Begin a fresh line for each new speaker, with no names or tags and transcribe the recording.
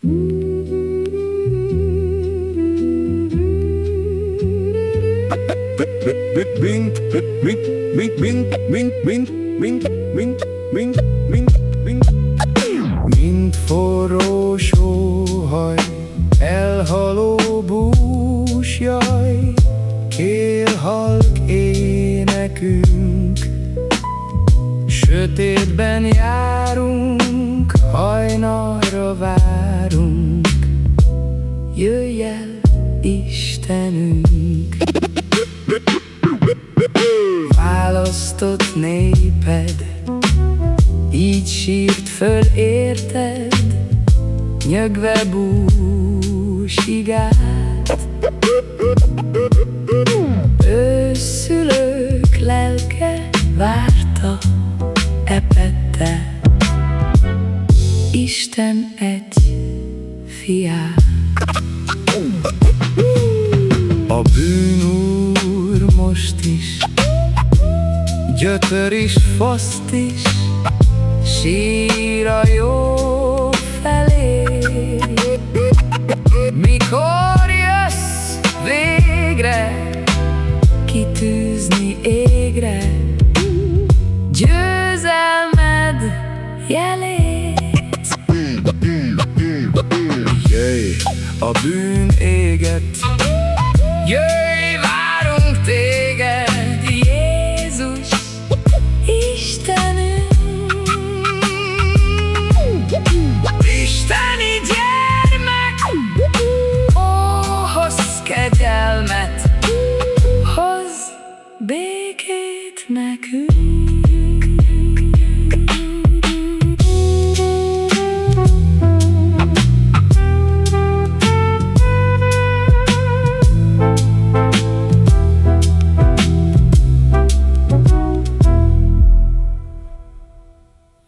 Mint forró sóhaj, elhaló búsjaj, Kér halk énekünk, Sötétben járunk, hajnalra várunk, Jöjj el, Istenünk! Választott néped, így sírt föl érted, Nyögve búsigát. Őszülők lelke várta epette Isten egy fiát. A bűnúr most is, gyötör is, faszt is, sír a jó felé. Mikor jössz végre, kitűzni égre, győzelmed jelét. a bűn éget. Jöjj, várunk téged, Jézus, Istenünk. Isteni gyermek, ó, hozz kegyelmet Hoz békét nekünk.